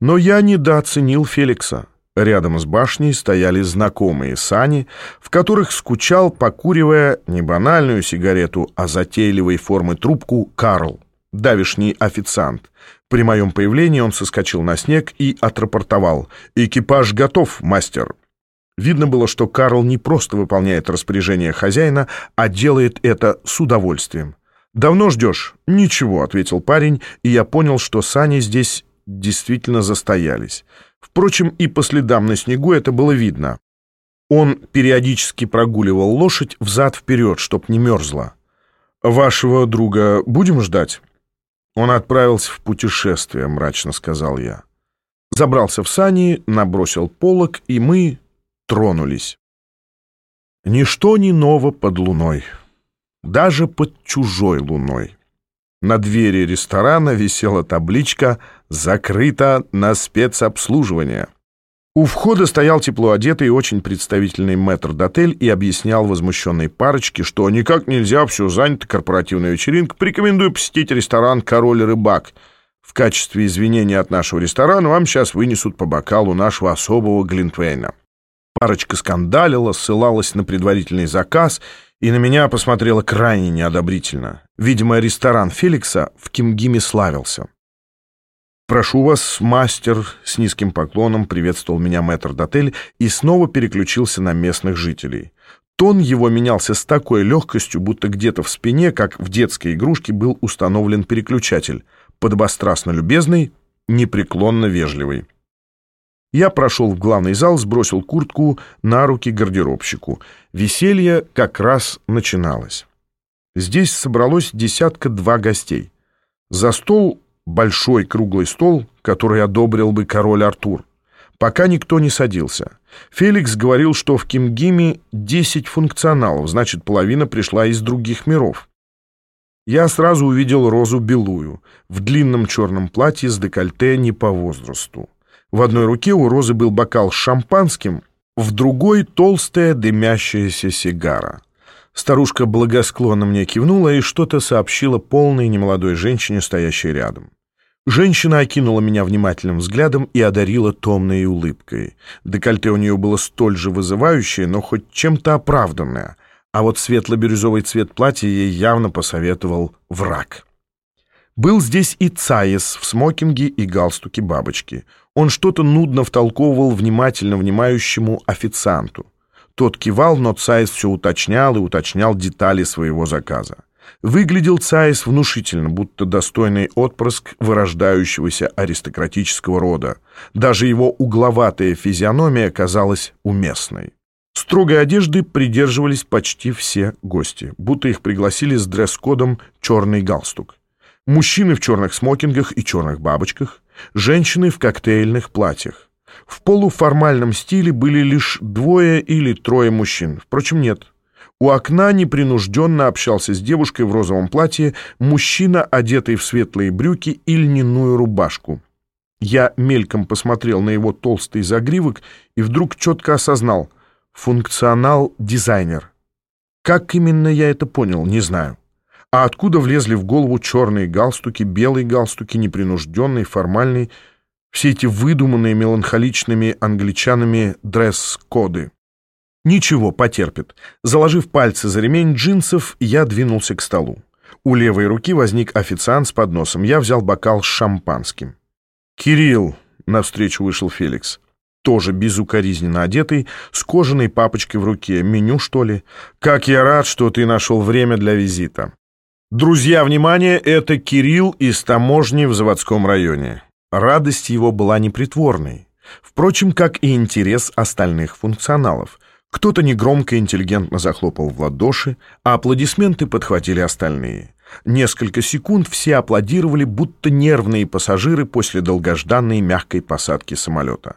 Но я недооценил Феликса. Рядом с башней стояли знакомые сани, в которых скучал, покуривая не банальную сигарету, а затейливой формы трубку Карл, давишний официант. При моем появлении он соскочил на снег и отрапортовал. «Экипаж готов, мастер». Видно было, что Карл не просто выполняет распоряжение хозяина, а делает это с удовольствием. «Давно ждешь?» «Ничего», — ответил парень, и я понял, что сани здесь действительно застоялись. Впрочем, и по следам на снегу это было видно. Он периодически прогуливал лошадь взад-вперед, чтоб не мерзла. «Вашего друга будем ждать?» «Он отправился в путешествие», — мрачно сказал я. Забрался в сани, набросил полог, и мы тронулись. Ничто не ново под луной, даже под чужой луной. На двери ресторана висела табличка «Закрыто на спецобслуживание». У входа стоял тепло одетый и очень представительный мэтр-дотель и объяснял возмущенной парочке, что никак нельзя, все занято, корпоративная вечеринка, порекомендую посетить ресторан «Король рыбак». В качестве извинения от нашего ресторана вам сейчас вынесут по бокалу нашего особого Глинтвейна. Парочка скандалила, ссылалась на предварительный заказ — и на меня посмотрела крайне неодобрительно. Видимо, ресторан Феликса в Кимгиме славился. «Прошу вас, мастер», — с низким поклоном приветствовал меня мэтр-дотель и снова переключился на местных жителей. Тон его менялся с такой легкостью, будто где-то в спине, как в детской игрушке, был установлен переключатель, подобострастно любезный, непреклонно вежливый. Я прошел в главный зал, сбросил куртку на руки гардеробщику. Веселье как раз начиналось. Здесь собралось десятка-два гостей. За стол большой круглый стол, который одобрил бы король Артур. Пока никто не садился. Феликс говорил, что в Кимгиме 10 функционалов, значит, половина пришла из других миров. Я сразу увидел Розу Белую в длинном черном платье с декольте не по возрасту. В одной руке у Розы был бокал с шампанским, в другой — толстая дымящаяся сигара. Старушка благосклонно мне кивнула и что-то сообщила полной немолодой женщине, стоящей рядом. Женщина окинула меня внимательным взглядом и одарила томной улыбкой. Декольте у нее было столь же вызывающее, но хоть чем-то оправданное, а вот светло-бирюзовый цвет платья ей явно посоветовал враг. Был здесь и Цаес в смокинге и галстуке бабочки. Он что-то нудно втолковывал внимательно внимающему официанту. Тот кивал, но Цаес все уточнял и уточнял детали своего заказа. Выглядел Цаес внушительно, будто достойный отпрыск вырождающегося аристократического рода. Даже его угловатая физиономия казалась уместной. Строгой одежды придерживались почти все гости, будто их пригласили с дресс-кодом «черный галстук». Мужчины в черных смокингах и черных бабочках, женщины в коктейльных платьях. В полуформальном стиле были лишь двое или трое мужчин. Впрочем, нет. У окна непринужденно общался с девушкой в розовом платье мужчина, одетый в светлые брюки и льняную рубашку. Я мельком посмотрел на его толстый загривок и вдруг четко осознал — функционал-дизайнер. Как именно я это понял, не знаю. А откуда влезли в голову черные галстуки, белые галстуки, непринужденные, формальные, все эти выдуманные меланхоличными англичанами дресс-коды? Ничего, потерпит. Заложив пальцы за ремень джинсов, я двинулся к столу. У левой руки возник официант с подносом. Я взял бокал с шампанским. «Кирилл!» — навстречу вышел Феликс. Тоже безукоризненно одетый, с кожаной папочкой в руке. Меню, что ли? «Как я рад, что ты нашел время для визита!» Друзья, внимание, это Кирилл из таможни в заводском районе. Радость его была непритворной. Впрочем, как и интерес остальных функционалов. Кто-то негромко и интеллигентно захлопал в ладоши, а аплодисменты подхватили остальные. Несколько секунд все аплодировали, будто нервные пассажиры после долгожданной мягкой посадки самолета.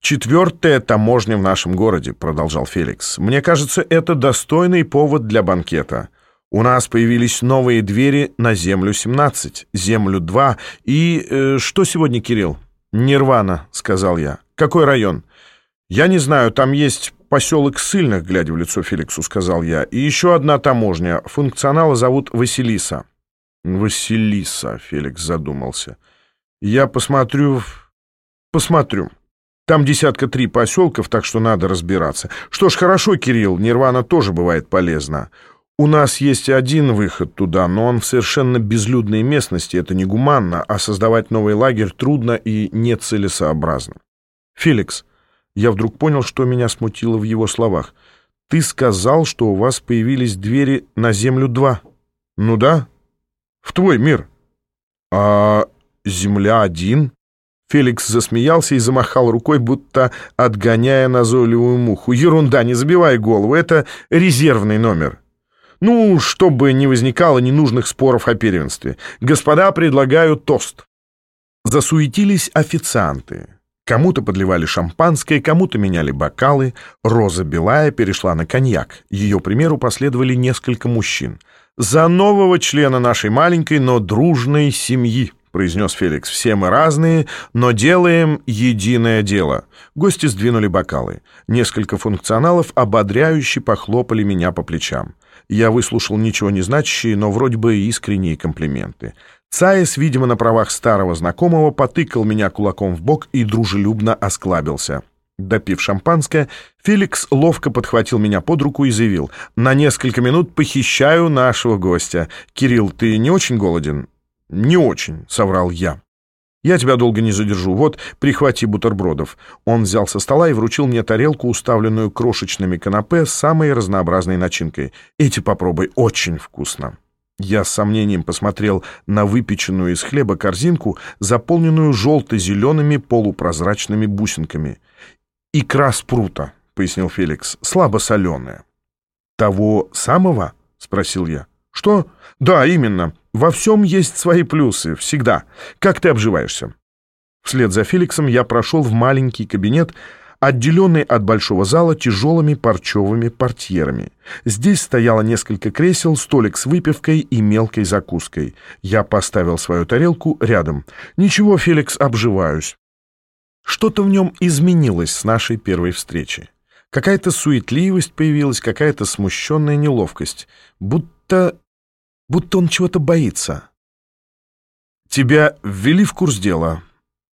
«Четвертая таможня в нашем городе», — продолжал Феликс. «Мне кажется, это достойный повод для банкета». У нас появились новые двери на Землю-17, Землю-2 и... Э, что сегодня, Кирилл? Нирвана, сказал я. Какой район? Я не знаю, там есть поселок Сыльных, глядя в лицо Феликсу, сказал я. И еще одна таможня. Функционала зовут Василиса. Василиса, Феликс задумался. Я посмотрю Посмотрю. Там десятка три поселков, так что надо разбираться. Что ж, хорошо, Кирилл, Нирвана тоже бывает полезна. У нас есть один выход туда, но он в совершенно безлюдной местности. Это негуманно, а создавать новый лагерь трудно и нецелесообразно. Феликс, я вдруг понял, что меня смутило в его словах. Ты сказал, что у вас появились двери на Землю-2. Ну да, в твой мир. А Земля-1? Феликс засмеялся и замахал рукой, будто отгоняя назойливую муху. «Ерунда, не забивай голову, это резервный номер». «Ну, чтобы не возникало ненужных споров о первенстве. Господа, предлагаю тост». Засуетились официанты. Кому-то подливали шампанское, кому-то меняли бокалы. Роза Белая перешла на коньяк. Ее примеру последовали несколько мужчин. «За нового члена нашей маленькой, но дружной семьи», — произнес Феликс. «Все мы разные, но делаем единое дело». Гости сдвинули бокалы. Несколько функционалов ободряюще похлопали меня по плечам. Я выслушал ничего не значащие, но вроде бы искренние комплименты. Цаис, видимо, на правах старого знакомого, потыкал меня кулаком в бок и дружелюбно осклабился. Допив шампанское, Феликс ловко подхватил меня под руку и заявил, «На несколько минут похищаю нашего гостя. Кирилл, ты не очень голоден?» «Не очень», — соврал я. «Я тебя долго не задержу. Вот, прихвати бутербродов». Он взял со стола и вручил мне тарелку, уставленную крошечными канапе с самой разнообразной начинкой. «Эти попробуй, очень вкусно». Я с сомнением посмотрел на выпеченную из хлеба корзинку, заполненную желто-зелеными полупрозрачными бусинками. «Икра спрута», — пояснил Феликс, — «слабо соленая». «Того самого?» — спросил я. «Что?» «Да, именно. Во всем есть свои плюсы. Всегда. Как ты обживаешься?» Вслед за Феликсом я прошел в маленький кабинет, отделенный от большого зала тяжелыми парчевыми портьерами. Здесь стояло несколько кресел, столик с выпивкой и мелкой закуской. Я поставил свою тарелку рядом. «Ничего, Феликс, обживаюсь». Что-то в нем изменилось с нашей первой встречи. Какая-то суетливость появилась, какая-то смущенная неловкость. Будто будто он чего-то боится. Тебя ввели в курс дела.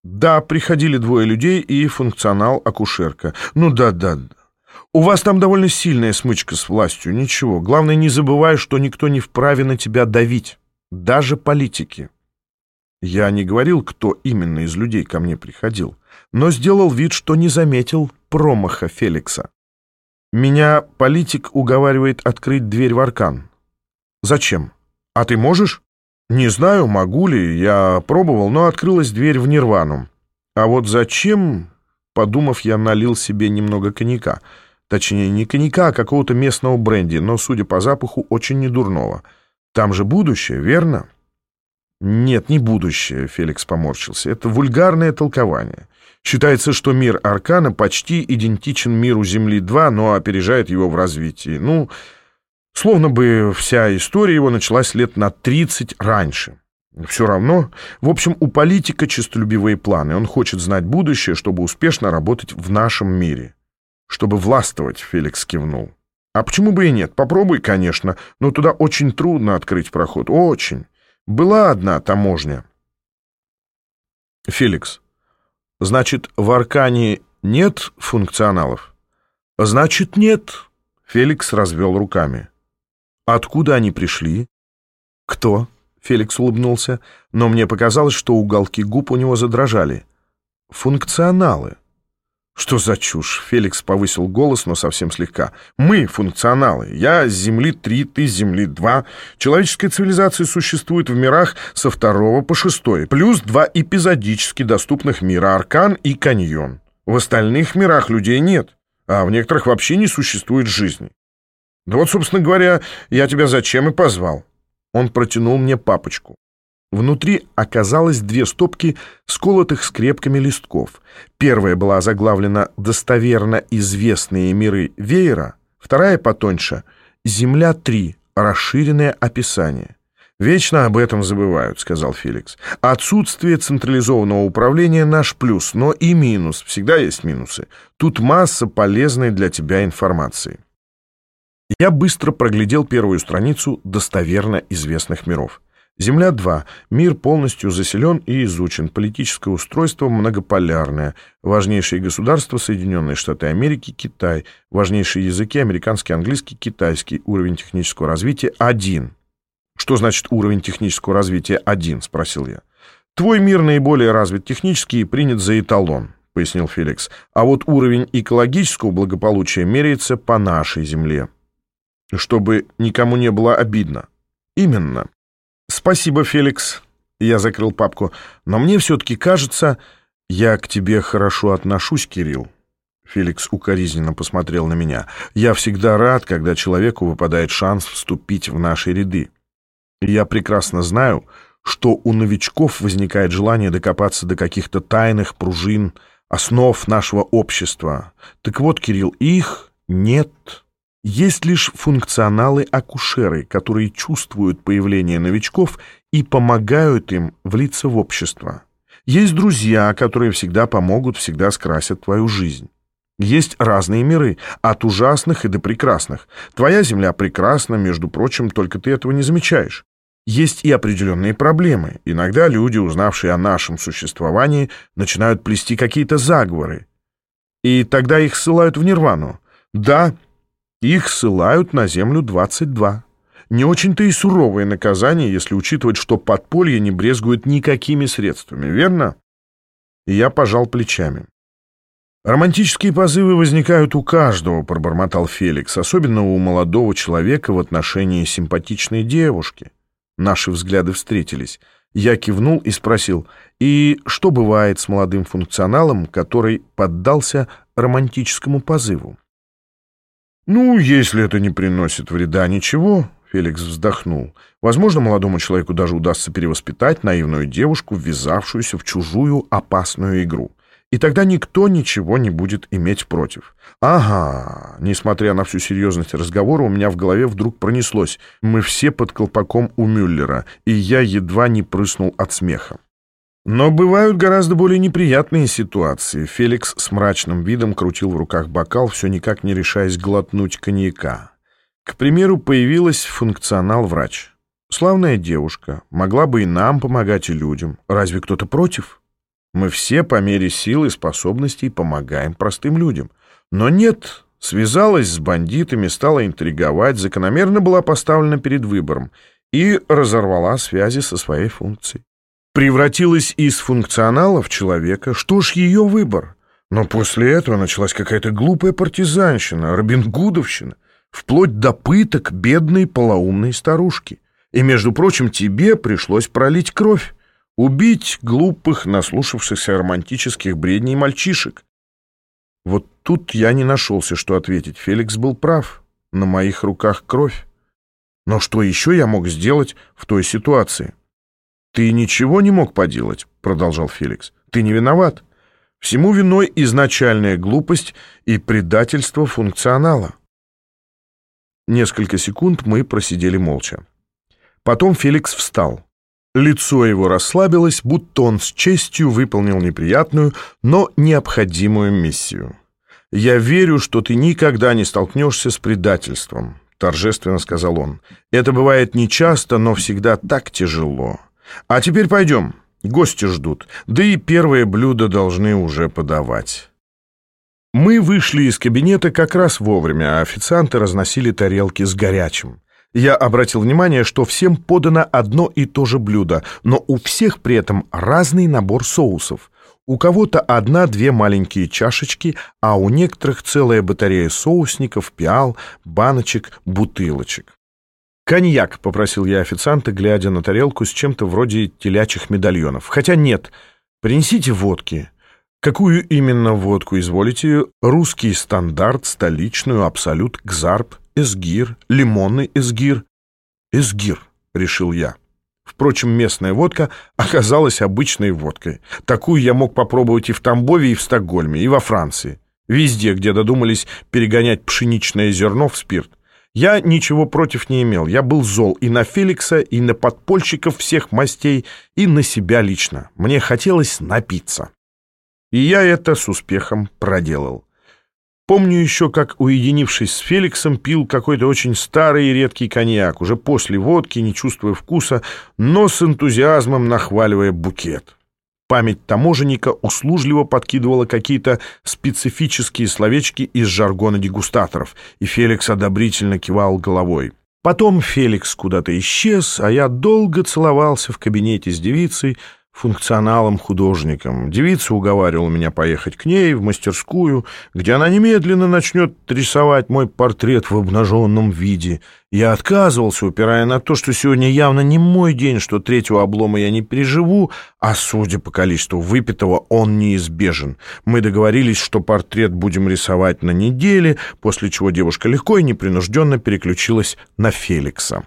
Да, приходили двое людей и функционал-акушерка. Ну да, да, да. У вас там довольно сильная смычка с властью. Ничего. Главное, не забывай, что никто не вправе на тебя давить. Даже политики. Я не говорил, кто именно из людей ко мне приходил, но сделал вид, что не заметил промаха Феликса. Меня политик уговаривает открыть дверь в аркан. Зачем? «А ты можешь?» «Не знаю, могу ли. Я пробовал, но открылась дверь в нирвану. А вот зачем...» Подумав, я налил себе немного коньяка. Точнее, не коньяка, а какого-то местного бренди, но, судя по запаху, очень недурного. Там же будущее, верно? Нет, не будущее, Феликс поморщился. Это вульгарное толкование. Считается, что мир Аркана почти идентичен миру Земли-2, но опережает его в развитии. Ну, Словно бы вся история его началась лет на 30 раньше. Все равно, в общем, у политика честолюбивые планы. Он хочет знать будущее, чтобы успешно работать в нашем мире. Чтобы властвовать, Феликс кивнул. А почему бы и нет? Попробуй, конечно, но туда очень трудно открыть проход. Очень. Была одна таможня. Феликс, значит, в Аркане нет функционалов? Значит, нет. Феликс развел руками. Откуда они пришли? Кто? Феликс улыбнулся, но мне показалось, что уголки губ у него задрожали. Функционалы. Что за чушь? Феликс повысил голос, но совсем слегка. Мы функционалы. Я с Земли три, ты с Земли два. Человеческая цивилизация существует в мирах со второго по шестой. Плюс два эпизодически доступных мира Аркан и Каньон. В остальных мирах людей нет, а в некоторых вообще не существует жизни. Да вот, собственно говоря, я тебя зачем и позвал. Он протянул мне папочку. Внутри оказалось две стопки сколотых скрепками листков. Первая была заглавлена «Достоверно известные миры веера», вторая потоньше «Земля-3. Расширенное описание». «Вечно об этом забывают», — сказал Феликс. «Отсутствие централизованного управления — наш плюс, но и минус. Всегда есть минусы. Тут масса полезной для тебя информации». Я быстро проглядел первую страницу достоверно известных миров. Земля-2. Мир полностью заселен и изучен. Политическое устройство многополярное. Важнейшие государства Соединенные Штаты Америки, Китай. Важнейшие языки американский, английский, китайский. Уровень технического развития 1. «Что значит уровень технического развития 1?» — спросил я. «Твой мир наиболее развит технически и принят за эталон», — пояснил Феликс. «А вот уровень экологического благополучия меряется по нашей Земле». «Чтобы никому не было обидно». «Именно». «Спасибо, Феликс». Я закрыл папку. «Но мне все-таки кажется, я к тебе хорошо отношусь, Кирилл». Феликс укоризненно посмотрел на меня. «Я всегда рад, когда человеку выпадает шанс вступить в наши ряды. я прекрасно знаю, что у новичков возникает желание докопаться до каких-то тайных пружин, основ нашего общества. Так вот, Кирилл, их нет». Есть лишь функционалы-акушеры, которые чувствуют появление новичков и помогают им влиться в общество. Есть друзья, которые всегда помогут, всегда скрасят твою жизнь. Есть разные миры, от ужасных и до прекрасных. Твоя земля прекрасна, между прочим, только ты этого не замечаешь. Есть и определенные проблемы. Иногда люди, узнавшие о нашем существовании, начинают плести какие-то заговоры. И тогда их ссылают в нирвану. Да, их ссылают на землю 22. Не очень-то и суровое наказание, если учитывать, что подполье не брезгует никакими средствами, верно? И я пожал плечами. «Романтические позывы возникают у каждого», — пробормотал Феликс, особенно у молодого человека в отношении симпатичной девушки. Наши взгляды встретились. Я кивнул и спросил, «И что бывает с молодым функционалом, который поддался романтическому позыву?» «Ну, если это не приносит вреда, ничего», — Феликс вздохнул. «Возможно, молодому человеку даже удастся перевоспитать наивную девушку, ввязавшуюся в чужую опасную игру. И тогда никто ничего не будет иметь против. Ага, несмотря на всю серьезность разговора, у меня в голове вдруг пронеслось. Мы все под колпаком у Мюллера, и я едва не прыснул от смеха. Но бывают гораздо более неприятные ситуации. Феликс с мрачным видом крутил в руках бокал, все никак не решаясь глотнуть коньяка. К примеру, появилась функционал-врач. Славная девушка, могла бы и нам помогать, и людям. Разве кто-то против? Мы все по мере сил и способностей помогаем простым людям. Но нет, связалась с бандитами, стала интриговать, закономерно была поставлена перед выбором и разорвала связи со своей функцией превратилась из функционала в человека, что ж ее выбор? Но после этого началась какая-то глупая партизанщина, робингудовщина, вплоть до пыток бедной полоумной старушки. И, между прочим, тебе пришлось пролить кровь, убить глупых, наслушавшихся романтических бредней мальчишек. Вот тут я не нашелся, что ответить. Феликс был прав. На моих руках кровь. Но что еще я мог сделать в той ситуации? «Ты ничего не мог поделать», — продолжал Феликс. «Ты не виноват. Всему виной изначальная глупость и предательство функционала». Несколько секунд мы просидели молча. Потом Феликс встал. Лицо его расслабилось, будто он с честью выполнил неприятную, но необходимую миссию. «Я верю, что ты никогда не столкнешься с предательством», — торжественно сказал он. «Это бывает нечасто, но всегда так тяжело. А теперь пойдем. Гости ждут. Да и первое блюдо должны уже подавать. Мы вышли из кабинета как раз вовремя, а официанты разносили тарелки с горячим. Я обратил внимание, что всем подано одно и то же блюдо, но у всех при этом разный набор соусов. У кого-то одна-две маленькие чашечки, а у некоторых целая батарея соусников, пиал, баночек, бутылочек. «Коньяк», — попросил я официанта, глядя на тарелку с чем-то вроде телячьих медальонов. «Хотя нет, принесите водки». «Какую именно водку изволите? Русский стандарт, столичную, абсолют, гзарп, эсгир, лимонный эсгир?» «Эсгир», — решил я. Впрочем, местная водка оказалась обычной водкой. Такую я мог попробовать и в Тамбове, и в Стокгольме, и во Франции. Везде, где додумались перегонять пшеничное зерно в спирт. Я ничего против не имел. Я был зол и на Феликса, и на подпольщиков всех мастей, и на себя лично. Мне хотелось напиться. И я это с успехом проделал. Помню еще, как, уединившись с Феликсом, пил какой-то очень старый и редкий коньяк, уже после водки, не чувствуя вкуса, но с энтузиазмом нахваливая букет. Память таможенника услужливо подкидывала какие-то специфические словечки из жаргона дегустаторов, и Феликс одобрительно кивал головой. Потом Феликс куда-то исчез, а я долго целовался в кабинете с девицей, функционалом-художником. Девица уговаривала меня поехать к ней в мастерскую, где она немедленно начнет рисовать мой портрет в обнаженном виде. Я отказывался, упирая на то, что сегодня явно не мой день, что третьего облома я не переживу, а, судя по количеству выпитого, он неизбежен. Мы договорились, что портрет будем рисовать на неделе, после чего девушка легко и непринужденно переключилась на Феликса.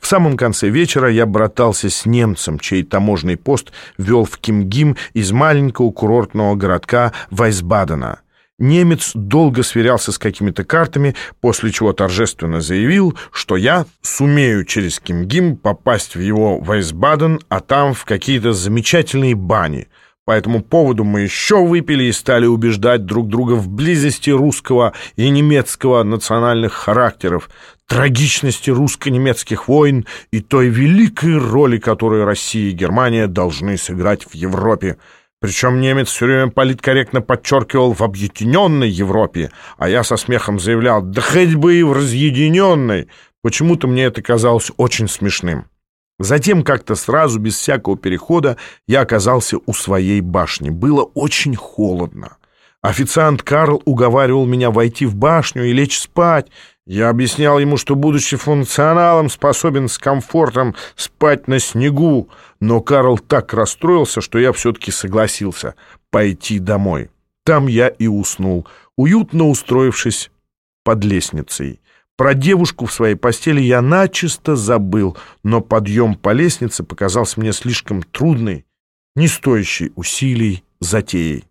В самом конце вечера я братался с немцем, чей таможенный пост вел в Кимгим из маленького курортного городка Вайсбадена. Немец долго сверялся с какими-то картами, после чего торжественно заявил, что я сумею через Кимгим попасть в его Вайсбаден, а там в какие-то замечательные бани — по этому поводу мы еще выпили и стали убеждать друг друга в близости русского и немецкого национальных характеров, трагичности русско-немецких войн и той великой роли, которую Россия и Германия должны сыграть в Европе. Причем немец все время политкорректно подчеркивал в объединенной Европе, а я со смехом заявлял, да хоть бы и в разъединенной. Почему-то мне это казалось очень смешным. Затем как-то сразу, без всякого перехода, я оказался у своей башни. Было очень холодно. Официант Карл уговаривал меня войти в башню и лечь спать. Я объяснял ему, что, будучи функционалом, способен с комфортом спать на снегу. Но Карл так расстроился, что я все-таки согласился пойти домой. Там я и уснул, уютно устроившись под лестницей. Про девушку в своей постели я начисто забыл, но подъем по лестнице показался мне слишком трудной, не стоящей усилий затеей.